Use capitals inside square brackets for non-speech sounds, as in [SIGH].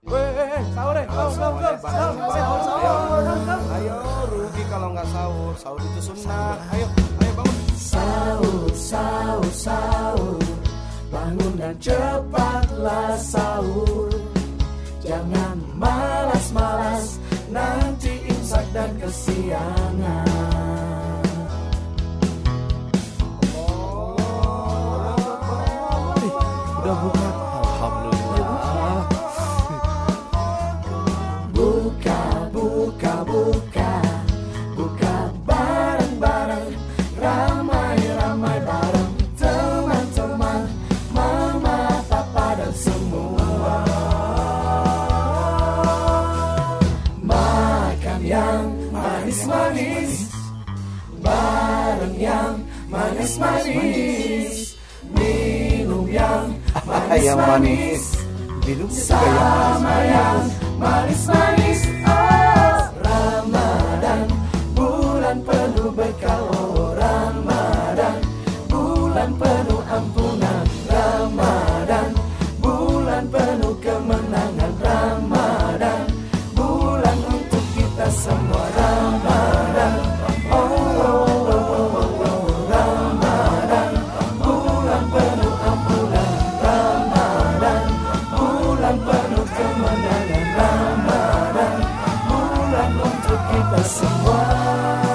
Weh, sahur deh, sahur, sahur, sahur, sahur, sahur, sahur. Ayo rugi kalau nggak sahur. Sahur itu sunnah. Ayo, ayo bangun. Sahur, sahur, sahur Bangun dan cepatlah sahur Jangan malas-malas Nanti imsak dan kesiangan Udah buka. Buka, buka bareng-bareng Ramai-ramai bareng Teman-teman Mama, papa dan semua. Makan yang manis-manis Bareng yang manis-manis Minum yang [LAUGHS] Yang manis. manis-manis Minum Sama yang manis-manis bulan penuh ampunan Ramadan. Bulan penuh kemenangan Ramadan. Bulan untuk kita semua Ramadan. Oh, oh, oh, oh, oh Ramadan Bulan penuh ampunan Ramadan. Bulan penuh kemenangan Ramadan. Bulan untuk kita semua.